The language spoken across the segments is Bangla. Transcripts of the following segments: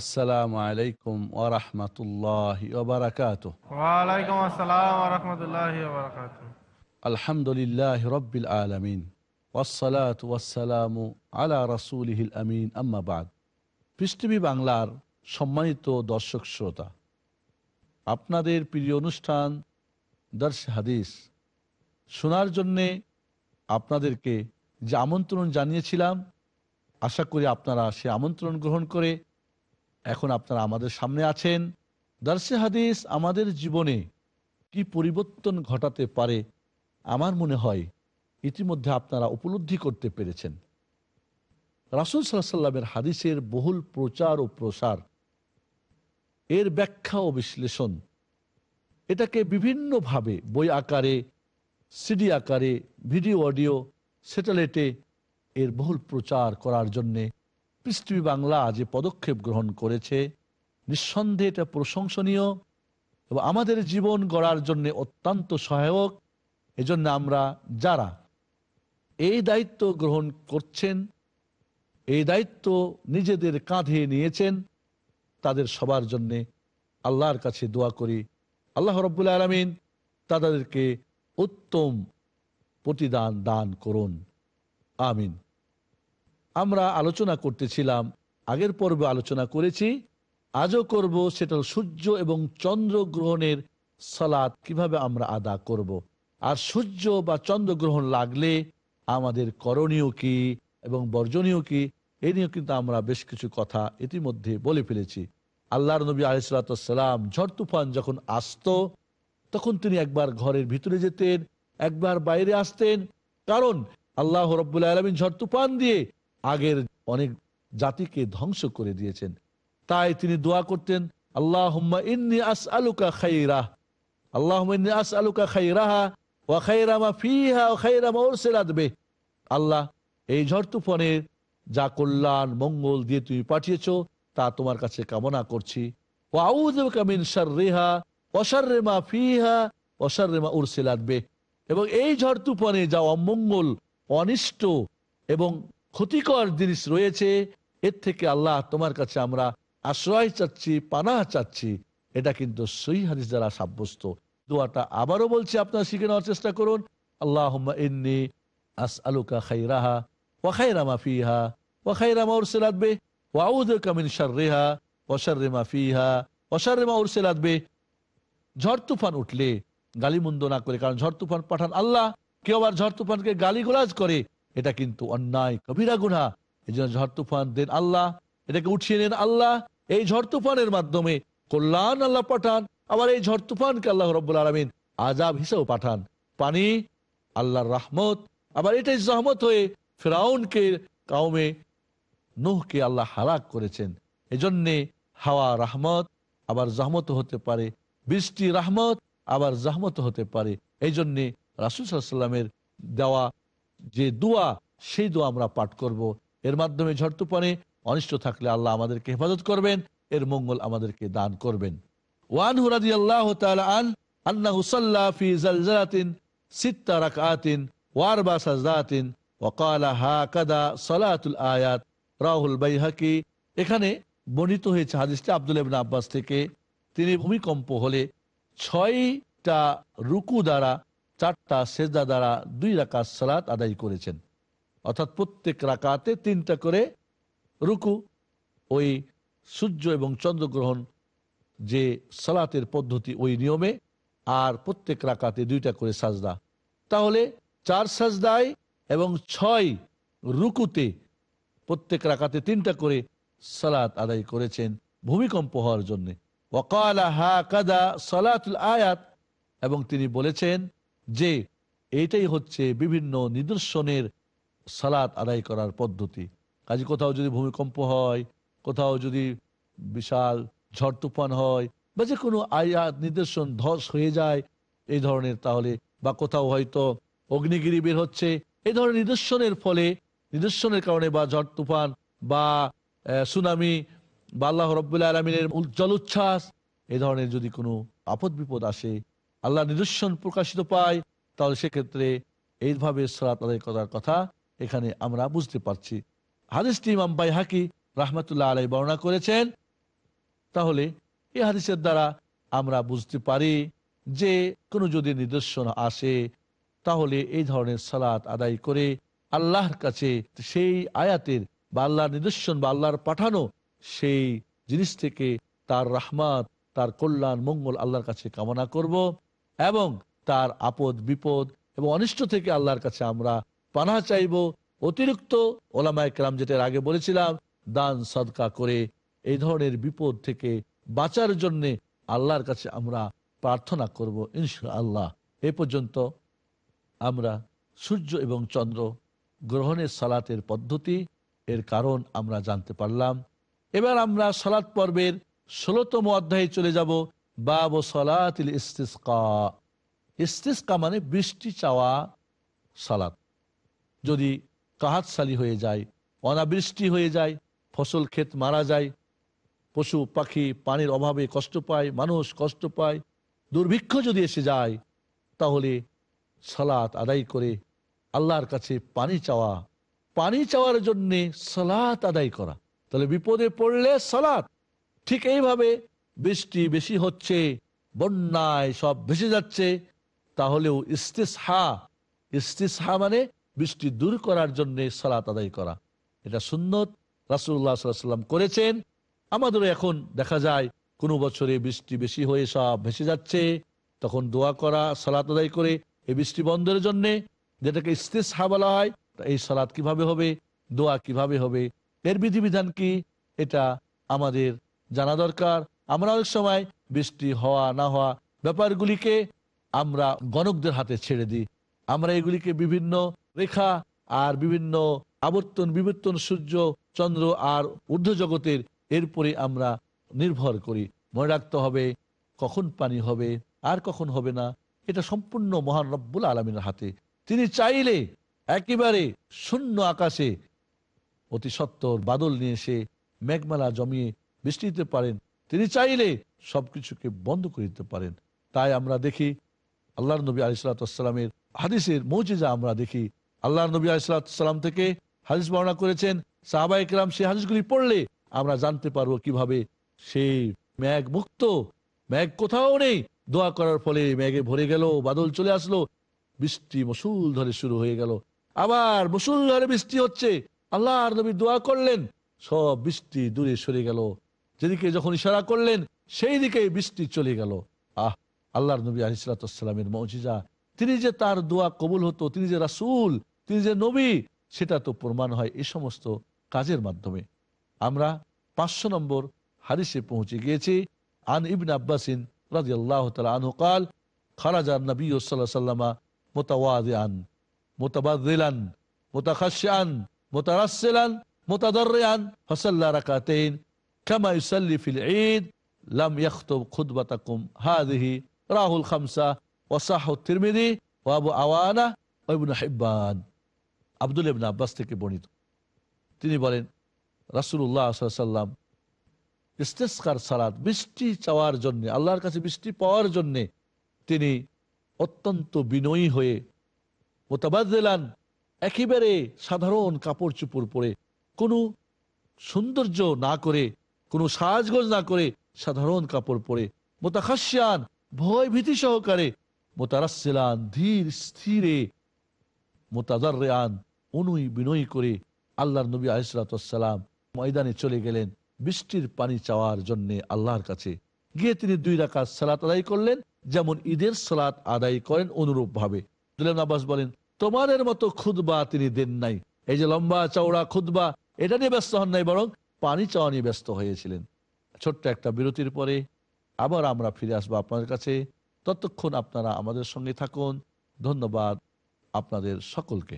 আসসালামু আলাইকুম ওরহমতুল্লাহ ওবরাকাত ওয়ালাইকুম আসসালাম রহমতুল্লাহ বারকাত আলহামদুলিল্লাহ রব্বিল আলমিন। ওসলাত ওয়াসালামু আলা রসুলহিল আমিন আম্মাবাদ পৃষ্টিভি বাংলার সম্মানিত দর্শক শ্রোতা আপনাদের প্রিয় অনুষ্ঠান দর্শ হাদিস শোনার জন্যে আপনাদেরকে যে আমন্ত্রণ জানিয়েছিলাম আশা করি আপনারা সে আমন্ত্রণ গ্রহণ করে এখন আপনারা আমাদের সামনে আছেন। দর্শে হাদিস আমাদের জীবনে কি পরিবর্তন ঘটাতে পারে আমার মনে হয় ইতিমধ্যে আপনারা উপলব্ধি করতে পেরেছেন। রাসুল সাল্লামের হাদিসের বহুল প্রচার ও প্রসার, এর ব্যাখ্যা ও বিশ্লেষণ, এটাকে বিভিন্নভাবে বই আকারে, সিডি আকারে, ভিডিও, অডিও, স্যাটেলাইটে এর বহুল প্রচার করার জন্যে পৃথিবী বাংলা যে পদক্ষেপ গ্রহণ করেছে, নিঃসন্দেহে এটা প্রশংসনীয় এবং আমাদের জীবন গড়ার জন্য অত্যন্ত সহায়ক। এজন্য আমরা যারা এই দায়িত্ব গ্রহণ করছেন, এই দায়িত্ব নিজেদের কাঁধে নিয়েছেন, তাদের সবার জন্যে আল্লাহর কাছে দোয়া করি। আল্লাহ রব্বুল আলমিন তাদেরকে উত্তম প্রতিদান দান করুন। আমিন। আমরা আলোচনা করতেছিলাম, আগের পর্বে আলোচনা করেছি, আজও করব সেটা সূর্য এবং চন্দ্র গ্রহণের সালাদ কীভাবে আমরা আদা করব। আর সূর্য বা চন্দ্র গ্রহণ লাগলে আমাদের করণীয় কি এবং বর্জনীয় কি, এ নিয়েও কিন্তু আমরা বেশ কিছু কথা ইতিমধ্যে বলে ফেলেছি আল্লাহর নবী আলিসাল্লাম ঝড় তুফান যখন আসত, তখন তিনি একবার ঘরের ভিতরে যেতেন, একবার বাইরে আসতেন কারণ আল্লাহ রব্বুল আলমিন ঝড় তুফান দিয়ে আগের অনেক জাতিকে ধ্বংস করে দিয়েছেন। তাই তিনি দোয়া করতেন আল্লাহ ইন্নি আস আলুকা খাইরাহ আল্লাহ ইন্নি আস আলুকা খাইরাহা ও খাইরামা ফিহা ও খাইরামা ওরসেলাদবে আল্লাহ, এই ঝড় তুফানের যা কল্যাণ, মঙ্গল দিয়ে তুমি পাঠিয়েছ, তা তোমার কাছে কামনা করছি। ও আউদিন রেহা অসারেমা ফিহা অসারেমা উরসেলাদবে এবং এই ঝড় তুফানে যা অমঙ্গল অনিষ্ট এবং ক্ষতিকর জিনিস রয়েছে, এর থেকে আল্লাহ তোমার কাছে আমরা আশ্রয় চাচ্ছি পানা চাচ্ছি। এটা কিন্তু সহি হাদিস দ্বারা সাব্যস্ত। দোয়াটা আবারও বলছি, আপনারা শিখে নেওয়ার চেষ্টা করুন। আল্লাহ ইন্নি আস আলুকা খাইরাহা ওয়াখাইরামা ফিহা ওয়াখাইরামা উরসেলাদবে ওয়াউদুকা মিন শাররিহা ওয়াশাররিমা ফিহা ওয়াশাররিমা উরসেলাদবে ঝড় তুফান উঠলে গালিমন্দ না করে, কারণ ঝড় তুফান পাঠান আল্লাহ। কেউ আবার ঝড় তুফানকে গালিগোলাজ করে এটা কিন্তু অন্যায়, কবিরা গুনা এই জন্য ঝড় তুফান, দেন আল্লাহ, এটাকে উঠিয়ে নেন আল্লাহ। এই ঝড় তুফানের মাধ্যমে কল্যাণ আল্লাহ পাঠান। আবার এই ঝড় তুফানকে আল্লাহ রব্বুল আলমিন আজাব হিসেবে পাঠান। পানি, আল্লাহর রাহমত। আবার এটাই জহমত হয়ে ফেরাউনকে কাউমে নুহকে আল্লাহ হালাক করেছেন। এজন্যে হাওয়া রাহমত, আবার জহমত হতে পারে। বৃষ্টি রাহমত, আবার জহমত হতে পারে। এই জন্যে রাসুল সাল্লামের দেওয়া যে দোয়া, সেই দোয়া আমরা পাঠ করব। এর মাধ্যমে ঝড় তুফানে অনিষ্ট থাকলে আল্লাহ আমাদেরকে হেফাজত করবেন, এর মঙ্গল আমাদেরকে দান করবেন। ওয়ান হুরাদি আল্লাহ আন আন্না হুসাল্লা ফি জালজালাতিন সিত্তা রাকাতিন ওয়াকালা হা কাদা আয়াত, রাহুল বাইহাকি। এখানে বর্ণিত হয়েছে হাদিসটা আব্দুল ইবনে আব্বাস থেকে। তিনি ভূমিকম্প হলে ছয়টা রুকু দ্বারা চারটা সেজদা দ্বারা দুই রাকাত সালাত আদায় করেছেন। অর্থাৎ প্রত্যেক রাকাতে তিনটা করে রুকু, ওই সূর্য এবং চন্দ্রগ্রহণ যে সালাতের পদ্ধতি ওই নিয়মে, আর প্রত্যেক রাকাতে দুইটা করে সাজদা। তাহলে চার সাজদায় এবং ছয় রুকুতে প্রত্যেক রাকাতে তিনটা করে সালাত আদায় করেছেন ভূমিকম্প হওয়ার জন্যে। ওকালা হা কাদা সালাতুল আয়াত, এবং তিনি বলেছেন যে এইটাই হচ্ছে বিভিন্ন নিদর্শনের সালাত আদায় করার পদ্ধতি। কাজে কোথাও যদি ভূমিকম্প হয়, কোথাও যদি বিশাল ঝড় তুফান হয় বা যে কোনো আয়াত, নিদর্শন ধস হয়ে যায় এই ধরনের তাহলে বা কোথাও হয়তো অগ্নিগিরি বের হচ্ছে এই ধরনের নিদর্শনের ফলে, নিদর্শনের কারণে বা ঝড় তুফান বা সুনামি বা আল্লাহ রব্বুল্লাহ আলমিনের উজ্জ্বল উচ্ছ্বাস এই ধরনের যদি কোনো আপদ বিপদ আসে আল্লাহ নিদর্শন প্রকাশিত পায়, তাহলে সেক্ষেত্রে এইভাবে সালাত আদায় করার কথা এখানে আমরা বুঝতে পারছি। হাদিসটি ইমাম বাই হাকি রাহমাতুল্লাহ আলাই বর্ণনা করেছেন। তাহলে এই হাদিসের দ্বারা আমরা বুঝতে পারি যে কোনো যদি নিদর্শন আসে, তাহলে এই ধরনের সালাত আদায় করে আল্লাহর কাছে সেই আয়াতের বা আল্লাহর নিদর্শন বা আল্লাহর পাঠানো সেই জিনিস থেকে তার রাহমাত, তার কল্যাণ, মঙ্গল আল্লাহর কাছে কামনা করব। এবং তার আপদ, বিপদ এবং অনিষ্ট থেকে আল্লাহর কাছে আমরা পানা চাইব। অতিরিক্ত ওলামায় কেরাম যেটার আগে বলেছিলাম, দান, সদকা করে এই ধরনের বিপদ থেকে বাঁচার জন্য আল্লাহর কাছে আমরা প্রার্থনা করব ইনশা আল্লাহ এ পর্যন্ত আমরা সূর্য এবং চন্দ্র গ্রহণের সালাতের পদ্ধতি, এর কারণ আমরা জানতে পারলাম। এবার আমরা সালাত পর্বের ষোলতম অধ্যায়ে চলে যাব। বাব সালাতিল ইস্তিসকা। ইস্তিসকা মানে বৃষ্টি চাওয়া সালাত। যদি কাহাতশালী হয়ে যায়, অনাবৃষ্টি হয়ে যায়, ফসল ক্ষেত মারা যায়, পশু, পাখি পানির অভাবে কষ্ট পায়, মানুষ কষ্ট পায়, দুর্ভিক্ষ যদি এসে যায়, তাহলে সালাত আদায় করে আল্লাহর কাছে পানি চাওয়া, পানি চাওয়ার জন্যে সালাত আদায় করা। তাহলে বিপদে পড়লে সালাত। ঠিক এইভাবে বৃষ্টি বেশি হচ্ছে, বন্যায় সব ভেসে যাচ্ছে, তাহলেও ইস্তিসহা ইস্তিসহা মানে বৃষ্টি দূর করার জন্য সালাত আদায় করা। এটা সুন্নত রাসুল্লাহ সাল্লাম করেছেন। আমাদেরও এখন দেখা যায়, কোনো বছরে বৃষ্টি বেশি হয়ে সব ভেসে যাচ্ছে, তখন দোয়া করা, সালাত আদায় করে এই বৃষ্টি বন্ধের জন্য যেটাকে ইস্তিসহা বলা হয় এই সালাত কীভাবে হবে, দোয়া কীভাবে হবে, এর বিধিবিধান কি, এটা আমাদের জানা দরকার। আমরা অনেক সময় বৃষ্টি হওয়া, না হওয়া ব্যাপারগুলিকে আমরা গণকদের হাতে ছেড়ে দিই। আমরা এগুলিকে বিভিন্ন রেখা আর বিভিন্ন আবর্তন, বিবর্তন, সূর্য, চন্দ্র আর ঊর্ধ্ব জগতের এরপরে আমরা নির্ভর করি। মনে রাখতে হবে কখন পানি হবে, আর কখন হবে না। এটা সম্পূর্ণ মহান রব্বুল আলমিনের হাতে। তিনি চাইলে একেবারে শূন্য আকাশে অতি সত্তর বাদল নিয়ে এসে মেঘমালা জমিয়ে বৃষ্টি দিতে পারেন। তিনি চাইলে সবকিছুকে বন্ধ করে দিতে পারেন। তাই আমরা দেখি, আল্লাহর নবী আলিসাল্লামের হাদিসের মৌজিজা আমরা দেখি। আল্লাহর নবী আলিসাল্লাম থেকে হাদিস বর্ণনা করেছেন সাহাবা ইকরাম সেই হাদিসগুলি পড়লে আমরা জানতে পারব কীভাবে সেই মেঘ মুক্ত মেঘ কোথাও নেই। দোয়া করার ফলে মেঘে ভরে গেল, বাদল চলে আসলো, বৃষ্টি মসুল ধরে শুরু হয়ে গেল। আবার মুসুল ধরে বৃষ্টি হচ্ছে, আল্লাহর নবী দোয়া করলেন, সব বৃষ্টি দূরে সরে গেল। যেদিকে যখন ইশারা করলেন সেই দিকে বৃষ্টি চলে গেল। আহ, আল্লাহর নবী আলিসালামের মজিজা। তিনি যে তার দোয়া কবুল হতো, তিনি যে রাসুল, তিনি যে নবী, সেটা তো প্রমাণ হয় এই সমস্ত কাজের মাধ্যমে। আমরা পাঁচশো নম্বর হারিসে পৌঁছে গিয়েছি। আন ইবন আব্বাসিন রাজি আল্লাহ আনহু কাল খারাজার নবী সাল্লাহ সাল্লামা মোতাওয়াদিয়ান মোতাবাদিলান মোতাখাশিয়ান মোতারাসিলান মোতাদরিয়ান ফসল্লা রাকাতেন কামা ইসাল্লি ফিল ঈদ লাম ইয়াখতুব খুতবাতাকুম হাদিহি রাহুল খামসা ওসাহ তিরমিদি ওয়াবু আওয়ানা ওইবুল হিব্বান আব্দুল ইবনা আব্বাস থেকে বর্ণিত। তিনি বলেন রাসুল্লাহ সাল্লাম ইস্তেস্কার সালাদ বৃষ্টি চাওয়ার জন্য, আল্লাহর কাছে বৃষ্টি পাওয়ার জন্যে তিনি অত্যন্ত বিনয়ী হয়ে মোতাবাদ্দেলান একেবারে সাধারণ কাপড় চোপড় পরে কোনো সৌন্দর্য না করে কোনো সাজগোজ না করে সাধারণ কাপড় পরে, মোতাখাসিয়ান, ভয় ভীতি সহকারে মোতারাসিলান ধীর স্থিরে মোতাদার অনুই বিনয়ী করে আল্লাহর নবী আলিসালাম ময়দানে চলে গেলেন। বৃষ্টির পানি চাওয়ার জন্য আল্লাহর কাছে গিয়ে তিনি দুই রাকাত সালাত আদায় করলেন, যেমন ঈদের সালাত আদায় করেন অনুরূপ ভাবে আব্বাস বলেন, তোমাদের মতো খুদবা তিনি দেন নাই। এই যে লম্বা চওড়া খুদবা এটা নিয়ে ব্যস্ত হন নাই বরং পানি চাওয়া নিয়ে ব্যস্ত হয়েছিলেন। ছোট্ট একটা বিরতির পরে আবার আমরা ফিরে আসব আপনার কাছে। ততক্ষণ আপনারা আমাদের সঙ্গে থাকুন। ধন্যবাদ আপনাদের সকলকে।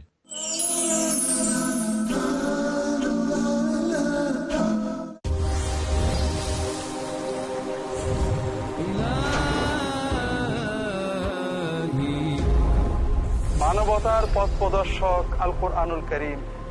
মানবতার পথ প্রদর্শক আল আনুল করিম।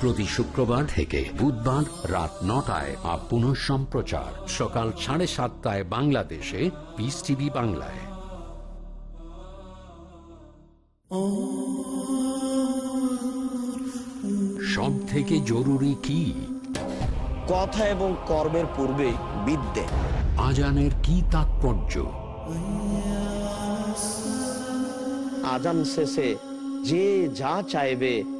প্রতি শুক্রবার থেকে বুধবার রাত নটায় আর পুনঃ সম্প্রচার। সকাল সাড়ে সাতটায় বাংলাদেশে পিস টিভি বাংলায়। সব থেকে জরুরি কি? কথা এবং কর্মের পূর্বে বিদ্যে। আজানের কি তাৎপর্য? আজান শেষে যে যা চাইবে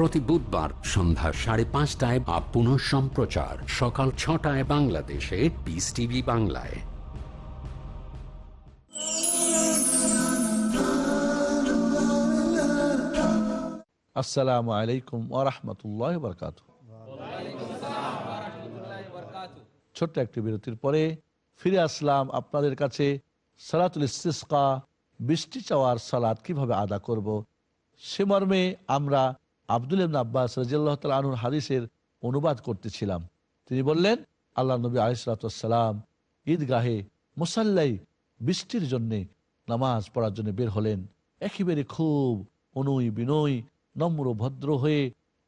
প্রতি বুধবার সন্ধ্যা সাড়ে পাঁচটায় বা পুনঃ সম্প্রচার সকাল ছটায় বাংলাদেশে পিস টিভি বাংলায়। আসসালামু আলাইকুম ওরহমতুল্লাহ বরকাত ছোট্ট একটি বিরতির পরে ফিরে আসলাম আপনাদের কাছে সালাতুল ইস্তিসকা, বৃষ্টি চাওয়ার সালাত কীভাবে আদা করব, সে মর্মে আমরা আব্দুল ইবনে আব্বাস রাজিয়াল্লাহ তাল আনুর হাদিসের অনুবাদ করতেছিলাম। তিনি বললেন, আল্লাহ নবী আলিসালাম ঈদগাহে মুসাল্লাই বৃষ্টির জন্যে নামাজ পড়ার জন্য বের হলেন। একেবারে খুব অনুই বিনয়, নম্র ভদ্র হয়ে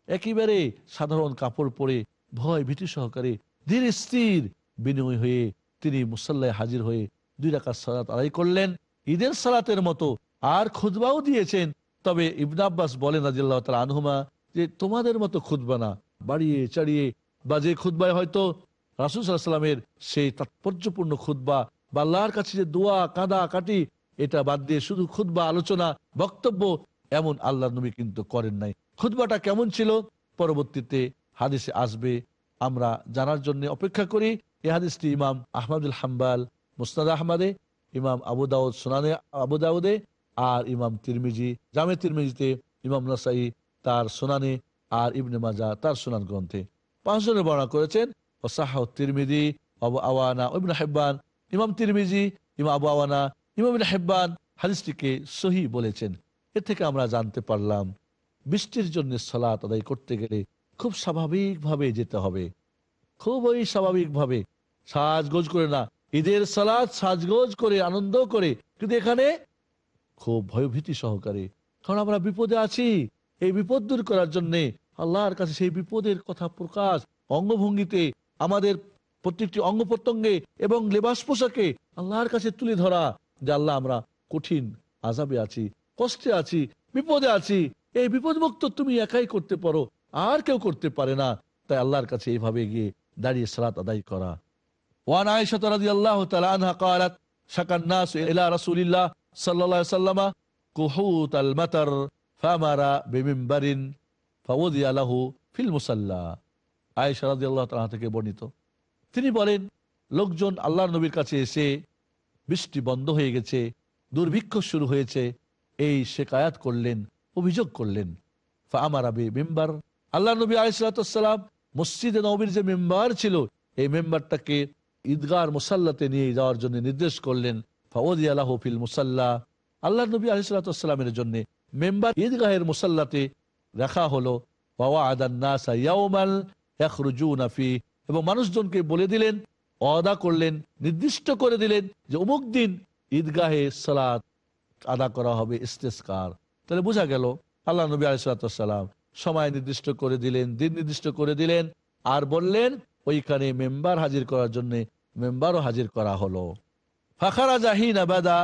একেবারে সাধারণ কাপড় পরে ভয় ভীতি সহকারে ধীর স্থির বিনয় হয়ে তিনি মুসাল্লায় হাজির হয়ে দুই রাকাত সালাত আদায় করলেন। ঈদের সালাতের মতো আর খুদবাও দিয়েছেন তবে ইবনে আব্বাস বলেন রাজিল্লাহ তালা আনহুমা যে তোমাদের মতো খুদবা না, বাড়িয়ে, চাড়িয়ে বা যে খুদবায় হয়তো রাসুল সাল্লামের সেই তাৎপর্যপূর্ণ খুদবা বা আল্লাহর কাছে যে দোয়া, কাঁদা, কাটি, এটা বাদ দিয়ে শুধু খুদবা আলোচনা, বক্তব্য এমন আল্লাহ নবী কিন্তু করেন নাই। খুদবাটা কেমন ছিল? পরবর্তীতে হাদিসে আসবে। আমরা জানার জন্য অপেক্ষা করি। এই হাদিসটি ইমাম আহমদুল হাম্বাল মুস্তাদ আহমদে, ইমাম আবু দাউদ, সোনানে আবু দাউদে আর ইমাম তিরমিজি, জামে তিরমিজিতে ইমাম নাসাই তার সোনানে আর ইবনে মাজা তার সোনান গ্রন্থে। পাঁচজনের বর্ণনা করেছেন ওসাহ তিরমিদি আবু আওয়ানা ইবনে হেব্বান। ইমাম তিরমিজি, ইমাম আবু আওয়ানা, ইমাম হেব্বান হাদিসটিকে সহি বলেছেন। এর থেকে আমরা জানতে পারলাম, বৃষ্টির জন্য সালাত আদায় করতে গেলে খুব স্বাভাবিকভাবে যেতে হবে। খুবই স্বাভাবিকভাবে। সাজগোজ করে না। ঈদের সালাদ সাজগোজ করে, আনন্দ করে। কিন্তু এখানে খুব ভয়ভীতি সহকারে। কারণ আমরা বিপদে আছি। এই বিপদ দূর করার জন্যে আল্লাহর কাছে সেই বিপদের কথা প্রকাশ অঙ্গভঙ্গিতে আমাদের প্রত্যেকটি অঙ্গ প্রত্যঙ্গে এবং লেবাস পোশাকে আল্লাহর কাছে তুলে ধরা যে আল্লাহ আমরা কঠিন আজাবে আছি, কষ্টে আছি, বিপদে আছি। এই বিপদমুক্ত তুমি একাই করতে পারো, আর কেউ করতে পারে না। তাই আল্লাহর কাছে এইভাবে গিয়ে দাঁড়িয়ে সালাত আদায় করা। ওয়ান আয়সাত রাজি আল্লাহ তালা আনহা কালাত শাকান্নাস এলা রাসুলিল্লাহ কুহুত আল মাতার ফামারা ফিল মুসাল্লা। থেকে তিনি বলেন, লোকজন আল্লাহ নবীর কাছে এসে বৃষ্টি বন্ধ হয়ে গেছে, দুর্ভিক্ষ শুরু হয়েছে, এই শেকায়াত করলেন, অভিযোগ করলেন। ফামারা আমার মেম্বার আল্লাহ নবী আলাইসালাম মসজিদে নবীর যে মেম্বার ছিল, এই মেম্বারটাকে ঈদগার মোসাল্লাতে নিয়ে যাওয়ার জন্য নির্দেশ করলেন। ফাওদি আল্লাহ ফিল মুসাল্লা। আল্লাহ নবী আলিসাল্লামের জন্য মেম্বার ঈদগাহের মুসাল্লাতে রাখা হলো এবং মানুষজনকে বলে দিলেন অদা করলেন, নির্দিষ্ট করে দিলেন যে অমুক দিন ঈদগাহে সালাত আদা করা হবে ইস্তেস্কার তাহলে বোঝা গেল আল্লাহ নবী আলিসাল্লাম সময় নির্দিষ্ট করে দিলেন, দিন নির্দিষ্ট করে দিলেন, আর বললেন, ওইখানে মেম্বার হাজির করার জন্য মেম্বারও হাজির করা হলো। ফাখারা জাহিন আবাদা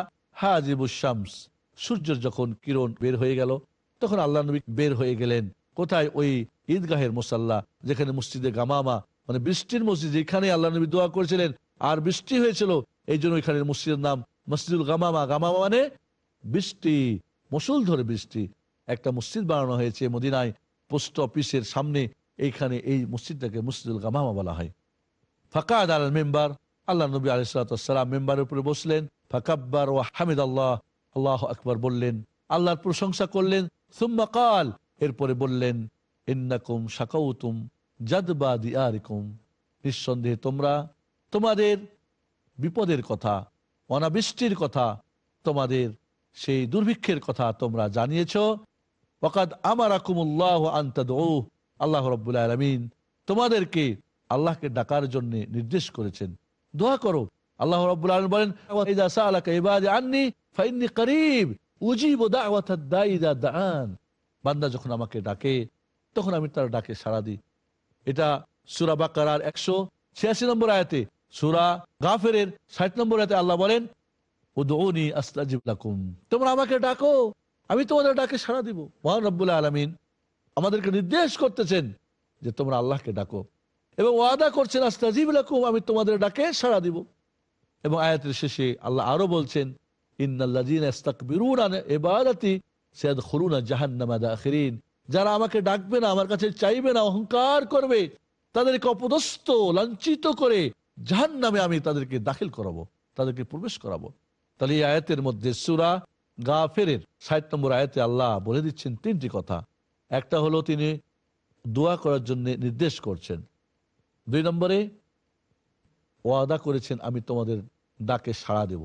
সূর্যের যখন কিরণ বের হয়ে গেল, তখন আল্লাহ নবী বের হয়ে গেলেন। কোথায়? ওই ঈদগাহের মুসাল্লা, যেখানে মসজিদে গামামা মানে বৃষ্টির মসজিদ, যেখানে আল্লাহ নবী দোয়া করেছিলেন। আর বৃষ্টি হয়েছিল, এই জন্য ওইখানে মসজিদের নাম মসজিদুল গামামা। গামামা মানে বৃষ্টি মসুল ধরে বৃষ্টি। একটা মসজিদ বানানো হয়েছে মদিনায়, পোস্ট অফিসের সামনে, এইখানে এই মসজিদটাকে মসজিদুল গামামা বলা হয়। ফাকাদ আল মেম্বার আল্লাহ নবী আলিসাল্লাম মেম্বারের উপরে বসলেন, ফাকাব্বার ও হামিদ আল্লাহ আল্লাহ আকবর বললেন, আল্লাহর প্রশংসা করলেন, সুম্মা কাল, এরপরে বললেন, ইন্নাকুম শাকাউতুম জাদবা দিয়ারিকুম। নিঃসন্দেহে তোমরা তোমাদের বিপদের কথা, অনাবৃষ্টির কথা, তোমাদের সেই দুর্ভিক্ষের কথা তোমরা জানিয়েছ। ওকাদ আমার আকুমুল্লাহ আন্তাদ আল্লাহ রব্বুল আলমিন তোমাদেরকে আল্লাহকে ডাকার জন্য নির্দেশ করেছেন। দোয়া করো। আল্লাহ বলেন "ওয়াইদা সাআলাকা ইবাদি আন্নি ফাইন্নী করিব দাআন। বান্দা যখন আমাকে ডাকে, তখন আমি তার ডাকে সাড়া দিই। এটা সুরা বাকারার একশো ছিয়াশি নম্বর আয়াতে, সুরা গাফের ষাট নম্বর আয়াতে আল্লাহ বলেন তোমরা আমাকে ডাকো, আমি তোমাদের ডাকে সাড়া দিব। মহান রব্বুল আলমিন আমাদেরকে নির্দেশ করতেছেন যে তোমরা আল্লাহকে ডাকো। এবং ওয়াদা করছেন, আস্তাজিব আমি তোমাদের ডাকে সাড়া দিব। এবং আয়াতের শেষে আল্লাহ আরও বলছেন যারা আমাকে ডাকবে না, আমার কাছে চাইবে না, অহংকার করবে, তাদেরকে অপদস্থ, লাঞ্ছিত করে জাহান নামে আমি তাদেরকে দাখিল করাবো, তাদেরকে প্রবেশ করাবো। তাহলে এই আয়াতের মধ্যে সুরা গা ফেরের ষাট নম্বর আয়াতে আল্লাহ বলে দিচ্ছেন তিনটি কথা। একটা হলো তিনি দোয়া করার জন্য নির্দেশ করছেন দুই নম্বরে, ওয়াদা করেছেন, আমি তোমাদের ডাকে সাড়া দেব।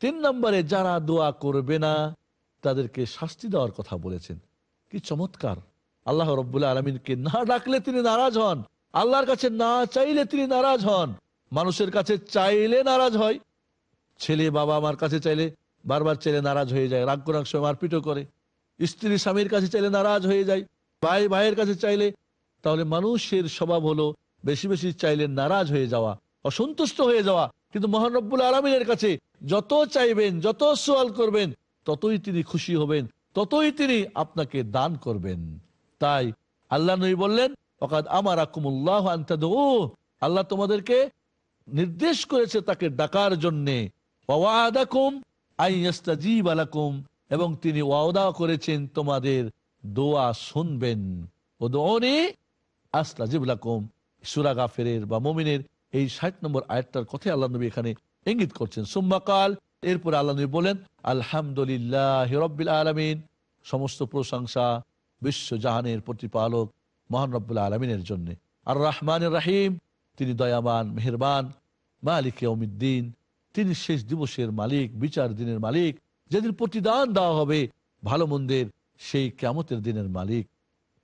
তিন নম্বরে, যারা দোয়া করবে না, তাদেরকে শাস্তি দেওয়ার কথা বলেছেন। কি চমৎকার। আল্লাহ রব্বুল্লাহ আলমিনকে না ডাকলে তিনি নারাজ হন। আল্লাহর কাছে না চাইলে তিনি নারাজ হন। মানুষের কাছে চাইলে নারাজ হয়। ছেলে বাবা আমার কাছে চাইলে বারবার ছেলে নারাজ হয়ে যায়, রাগ করার সময় মারপিটও করে। স্ত্রী স্বামীর কাছে চাইলে নারাজ হয়ে যায়, ভাই ভাইয়ের কাছে চাইলে। তাহলে মানুষের স্বভাব হলো বেশি বেশি চাইলে নারাজ হয়ে যাওয়া, অসন্তুষ্ট হয়ে যাওয়া। কিন্তু মহানব্বুল আলমিনের কাছে যত চাইবেন, যত সোয়াল করবেন, ততই তিনি খুশি হবেন, ততই তিনি আপনাকে দান করবেন। তাই আল্লাহ নই বললেন অকাদ আমার আকুমুল্লাহ আল্লাহ তোমাদেরকে নির্দেশ করেছে তাকে ডাকার জন্যে। এবং তিনি ওয়াদা করেছেন, তোমাদের দোয়া শুনবেন। ও দোনি আস্তাজিবুলাকুম সুরা গাফের বা মমিনের এই ষাট নম্বর আয়াতটার কথাই আল্লাহ নবী এখানে ইঙ্গিত করছেন। সুম্মাকাল এরপর আল্লাহ নবী বলেন, আলহামদুলিল্লাহ রব্বিল আলমিন। সমস্ত প্রশংসা বিশ্ব জাহানের প্রতিপালক মহান রব্বুল আলমিনের জন্য। আর রহমান রাহিম, তিনি দয়াবান, মেহরবান, মালিক অমিদ্দিন তিনি শেষ দিবসের মালিক, বিচার দিনের মালিক। যেদিন প্রতিদান দেওয়া হবে ভালো মন্দের, সেই কেমতের দিনের মালিক।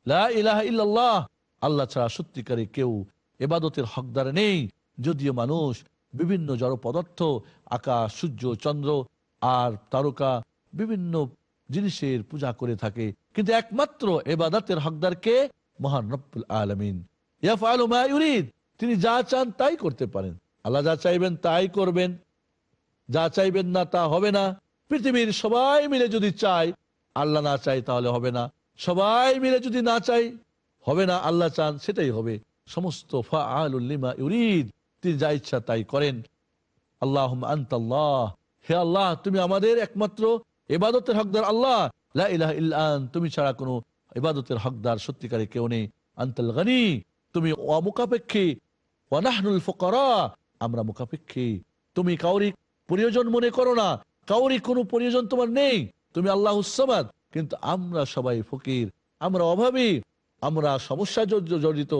লা ইলাহা ইল্লাল্লাহ আল্লাহ ছাড়া সত্যিকারে কেউ এবাদতের হকদার নেই। যদিও মানুষ বিভিন্ন জড় পদার্থ, আকাশ, সূর্য, চন্দ্র আর তারকা বিভিন্ন জিনিসের পূজা করে থাকে। কিন্তু একমাত্র এবাদতের হকদারকে মহান রব্বুল আলমিন। তিনি যা চান তাই করতে পারেন। আল্লাহ যা চাইবেন তাই করবেন। যা চাইবেন না তা হবে না। পৃথিবীর সবাই মিলে যদি চাই আল্লাহ না চাই তাহলে হবে না। সবাই মিলে যদি না চাই হবে না আল্লাহ চান সেটাই হবে। সমস্ত তিনি যা ইচ্ছা তাই করেন। আল্লাহ আন্তাল্লাহ। হে আল্লাহ তুমি আমাদের একমাত্র এবাদতের হকদার আল্লাহ। আন, তুমি ছাড়া কোনো এবাদতের হকদার সত্যিকারে কেউ নেই। আন্তাল গানি তুমি অমুখাপেক্ষী। ওয়ানাহনুল ফকরা আমরা মুখাপেক্ষী। তুমি কাউরি প্রয়োজন মনে করো না কাউরি কোনো প্রয়োজন তোমার নেই। তুমি আল্লাহ কিন্তু আমরা সবাই ফকির আমরা অভাবী। আমরা সমস্যা জড়িত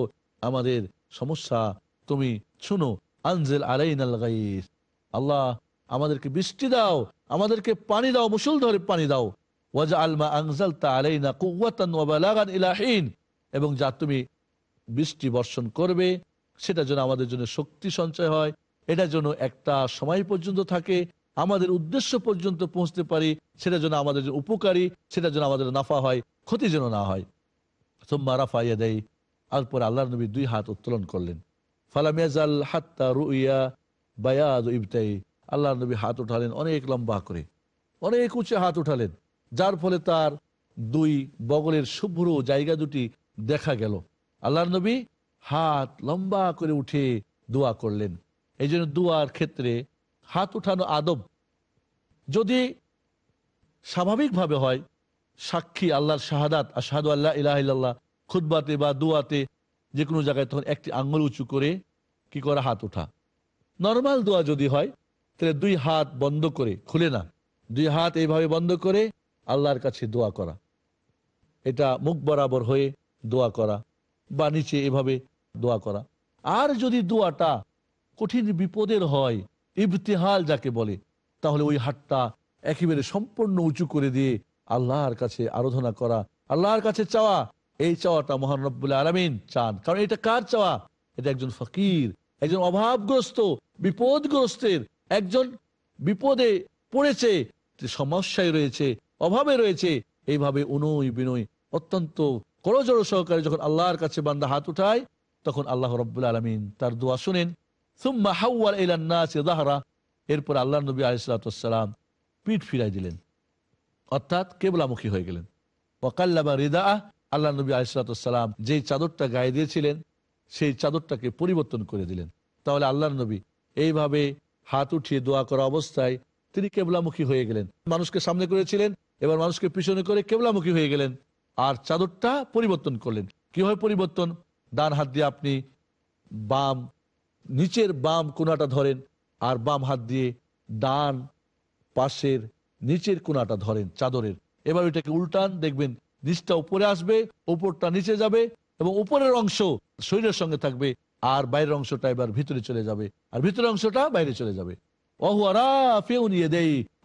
আমাদের সমস্যা। তুমি শুনো, আনজেল আলাইন আল গাইস আল্লাহ আমাদেরকে বৃষ্টি দাও, আমাদেরকে পানি দাও, মুসুল ধরে পানি দাও। ওয়াজা আলমা আনজাল তা ইলাহিন এবং যা তুমি বৃষ্টি বর্ষণ করবে, সেটা যেন আমাদের জন্য শক্তি সঞ্চয় হয়। এটা যেন একটা সময় পর্যন্ত থাকে, আমাদের উদ্দেশ্য পর্যন্ত পৌঁছতে পারি, সেটা যেন আমাদের উপকারী, সেটা যেন আমাদের নাফা হয়, ক্ষতি যেন না হয়। সোম্মা রাফাইয়া দেয় তারপর আল্লাহ নবী দুই হাত উত্তোলন করলেন। ফালামিয়াজাল হাত্তা রুইয়া বায়াদ ইবতাই আল্লাহ নবী হাত উঠালেন, অনেক লম্বা করে। অনেক উঁচে হাত উঠালেন, যার ফলে তার দুই বগলের শুভ্র জায়গা দুটি দেখা গেল। আল্লাহ নবী হাত লম্বা করে উঠে দোয়া করলেন। এই জন্য দোয়ার ক্ষেত্রে হাত উঠানো আদব যদি স্বাভাবিকভাবে হয় সাক্ষী, আল্লাহর শাহাদাত, আশাহাদু আল্লাহ ইলাহ ইল্লাল্লাহ খুদ্বাতে বা দুয়াতে যে কোনো জায়গায় তখন একটি আঙ্গুল উঁচু করে কি করা? হাত ওঠা। নর্মাল দোয়া যদি হয়, তাহলে দুই হাত বন্ধ করে, খুলে না। দুই হাত এইভাবে বন্ধ করে আল্লাহর কাছে দোয়া করা। এটা মুখ বরাবর হয়ে দোয়া করা বা নিচে এভাবে দোয়া করা। আর যদি দোয়াটা কঠিন বিপদের হয়, ইবতিহাল যাকে বলে, তাহলে ওই হাতটা একেবারে সম্পূর্ণ উঁচু করে দিয়ে আল্লাহর কাছে আরাধনা করা, আল্লাহর কাছে চাওয়া, এই চাওয়াটা মহান রব্বুল আলমিন চান। কারণ এটা কার চাওয়া? এটা একজন ফকির, একজন অভাবগ্রস্ত, বিপদগ্রস্তের, একজন বিপদে পড়েছে সমস্যায় রয়েছে, অভাবে রয়েছে, এইভাবে উনই বিনয় অত্যন্ত করজোড় সহকারে যখন আল্লাহর কাছে বান্দা হাত উঠায়, তখন আল্লাহ রব্বুল আলমিন তার দোয়া শুনেন, সুম্মা হাওয়াল ইলান্নাসি যাহরা। এরপর আল্লাহ নবী আলাইসালাম পিঠ ফিরাই দিলেন। অর্থাৎ কেবলামুখী হয়ে গেলেন। ওয়াকাল্লাবা রিদা আল্লাহ নবী আলিসালাম যেই চাদরটা গায়ে দিয়েছিলেন, সেই চাদরটাকে পরিবর্তন করে দিলেন। তাহলে আল্লাহ নবী এইভাবে হাত উঠিয়ে দোয়া করা অবস্থায় তিনি কেবলামুখী হয়ে গেলেন। মানুষকে সামনে করেছিলেন, এবার মানুষকে পিছনে করে কেবলামুখী হয়ে গেলেন আর চাদরটা পরিবর্তন করলেন। কীভাবে পরিবর্তন? ডান হাত দিয়ে আপনি বাম, নিচের বাম কোনাটা ধরেন আর বাম হাত দিয়ে ডান পাশের নিচের কোনাটা ধরেন চাদরের। এবার ওইটাকে উল্টান, দেখবেন নিচটা উপরে আসবে উপরটা নিচে যাবে এবং উপরের অংশ শরীরের সঙ্গে থাকবে আর বাইরের অংশটা এবার ভিতরে চলে যাবে। আর ভিতরের অংশটা বাইরে চলে যাবে। ফেউ নিয়ে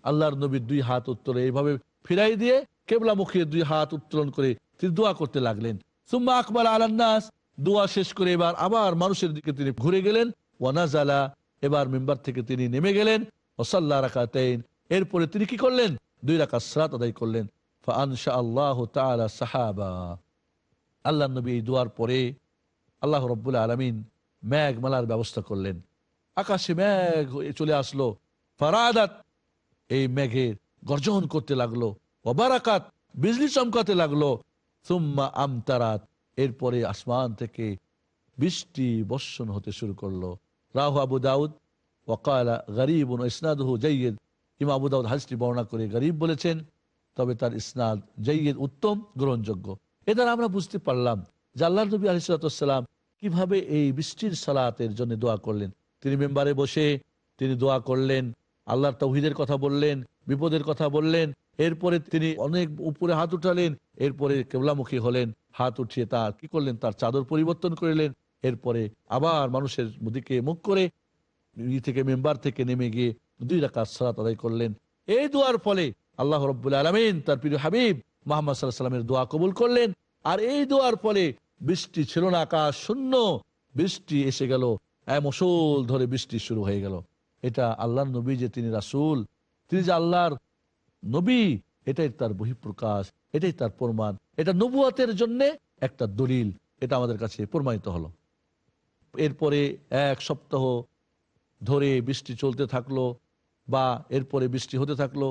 আল্লাহর নবীর দুই হাত উত্তরে এইভাবে ফিরাই দিয়ে কেবলা মুখে দুই হাত উত্তোলন করে তিনি দোয়া করতে লাগলেন। সুম্মা আকবর আলান্নাস দোয়া শেষ করে এবার আবার মানুষের দিকে তিনি ঘুরে গেলেন। ওয়ানাজালা এবার মেম্বার থেকে তিনি নেমে গেলেন। ওসাল্লা রাখাতেন এরপরে তিনি কি করলেন? দুই রাখা সালাত আদায় করলেন। আল্লাহ নবী এই দোয়ার পরে আল্লাহ রব্বুল আলমিন ম্যাঘ মালার ব্যবস্থা করলেন। আকাশে হয়ে চলে আসলো। ফারাদাত এই মেঘের গর্জন করতে লাগল। অবারাকাত বিজলি চমকাতে লাগল। সুম্মা আমতারাত এরপরে আসমান থেকে বৃষ্টি বর্ষণ হতে শুরু করল। রাহু আবু দাউদ ওকালা গরিব ইসনাদহু ইমা আবু দাউদ হাজটি বর্ণনা করে, গরিব বলেছেন, তবে তার ইসনাদ জৈয়দ, উত্তম, গ্রহণযোগ্য। এ দ্বারা আমরা বুঝতে পারলাম যে আল্লাহ নবী আলিসাল্লাম কীভাবে এই বৃষ্টির সালাতের জন্য দোয়া করলেন। তিনি মেম্বারে বসে তিনি দোয়া করলেন, আল্লাহর তৌহিদের কথা বললেন, বিপদের কথা বললেন, এরপরে তিনি অনেক উপরে হাত উঠালেন, এরপরে কেবলামুখী হলেন, হাত উঠিয়ে তার কি করলেন? তার চাদর পরিবর্তন করলেন, এরপরে আবার মানুষের দিকে মুখ করে থেকে মেম্বার থেকে নেমে গিয়ে দুই রাকাত সালাত আদায় করলেন। এই দোয়ার ফলে আল্লাহ রব্বুল আলমিন তার প্রিয় হাবিব মোহাম্মদ সাল্লাহ সাল্লামের দোয়া কবুল করলেন। আর এই দোয়ার ফলে বৃষ্টি ছিল না, আকাশ শূন্য, বৃষ্টি এসে গেল মুসল ধরে বৃষ্টি শুরু হয়ে গেল। এটা আল্লাহর নবী যে তিনি রাসুল, তিনি যে আল্লাহর নবী, এটাই তার বহিঃপ্রকাশ, এটাই তার প্রমাণ। এটা নবুয়াতের জন্য একটা দলিল, এটা আমাদের কাছে প্রমাণিত হলো। এরপরে এক সপ্তাহ ধরে বৃষ্টি চলতে থাকল বা এরপরে বৃষ্টি হতে থাকল,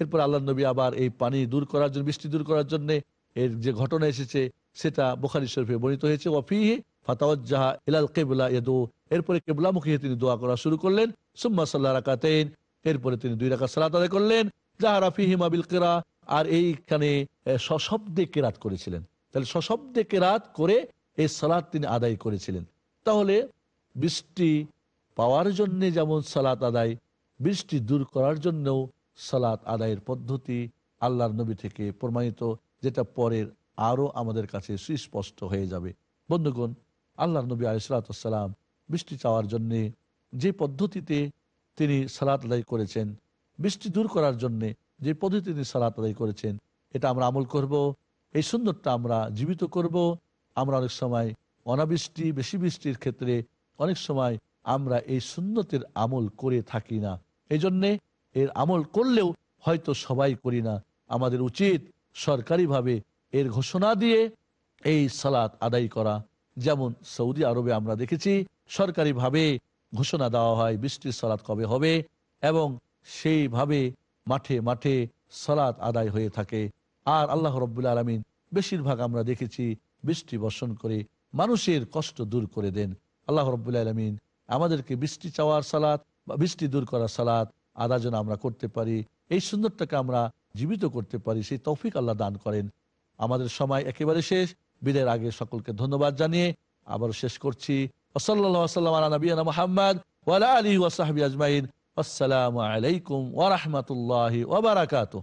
এরপর আল্লাহ নবী আবার এই পানি দূর করার জন্য, বৃষ্টি দূর করার জন্য এর যে ঘটনা এসেছে, সেটা বোখারি শরীফে বর্ণিত হয়েছে, ওয়াফিহে ফাতাওয়াজ্জাহা ইলাল কেবলা ইয়াদু এরপরে কেবলামুখী তিনি দোয়া করা শুরু করলেন, সুম্মা সাল্লাহ রাকাতেন এরপরে তিনি দুই রাকাত সালাত আদায় করলেন যাহারা ফিহিমা বিল কেরা। আর এইখানে সশব্দে কেরাত করেছিলেন। তাহলে সশব্দে কেরাত করে এই সালাদ তিনি আদায় করেছিলেন। তাহলে বৃষ্টি পাওয়ার জন্য যেমন সালাত আদায় বৃষ্টি দূর করার জন্যও সালাত আদায়ের পদ্ধতি আল্লাহর নবী থেকে প্রমাণিত, যেটা পরের আরও আমাদের কাছে সুস্পষ্ট হয়ে যাবে। বন্ধুগণ, আল্লাহর নবী আলিসালাম বৃষ্টি চাওয়ার জন্যে যে পদ্ধতিতে তিনি সালাত আদায় করেছেন, বৃষ্টি দূর করার জন্যে যে পদ্ধতি তিনি সালাত আদায় করেছেন, এটা আমরা আমল করব, এই সুন্দরটা আমরা জীবিত করব। আমরা অনেক সময় অনাবৃষ্টি, বেশি বৃষ্টির ক্ষেত্রে অনেক সময় আমরা এই সুন্নতের আমল করে থাকি না। এই জন্যে এর আমল করলেও হয়তো সবাই করি না। আমাদের উচিত সরকারিভাবে এর ঘোষণা দিয়ে এই সালাত আদায় করা। যেমন সৌদি আরবে আমরা দেখেছি, সরকারিভাবে ঘোষণা দেওয়া হয় বৃষ্টির সালাত কবে হবে এবং সেইভাবে মাঠে মাঠে সালাত আদায় হয়ে থাকে। আর আল্লাহ রব্বুল আলমিন বেশিরভাগ আমরা দেখেছি বৃষ্টি বর্ষণ করে মানুষের কষ্ট দূর করে দেন। আল্লাহ রব্বুল আলমিন আমাদেরকে বৃষ্টি চাওয়ার সালাত বৃষ্টি দূর করা সালাত আদা যেন আমরা করতে পারি, এই সুন্দরটাকে আমরা জীবিত করতে পারি, সেই তৌফিক আল্লাহ দান করেন। আমাদের সময় একেবারে শেষ। বিদের আগে সকলকে ধন্যবাদ জানিয়ে আবার শেষ করছি। নবীনা মোহাম্মদ ওয়ালা আজমাইন। আসসালামু আলাইকুম ওরহমতুল্লাহি ওবরাকাতুহ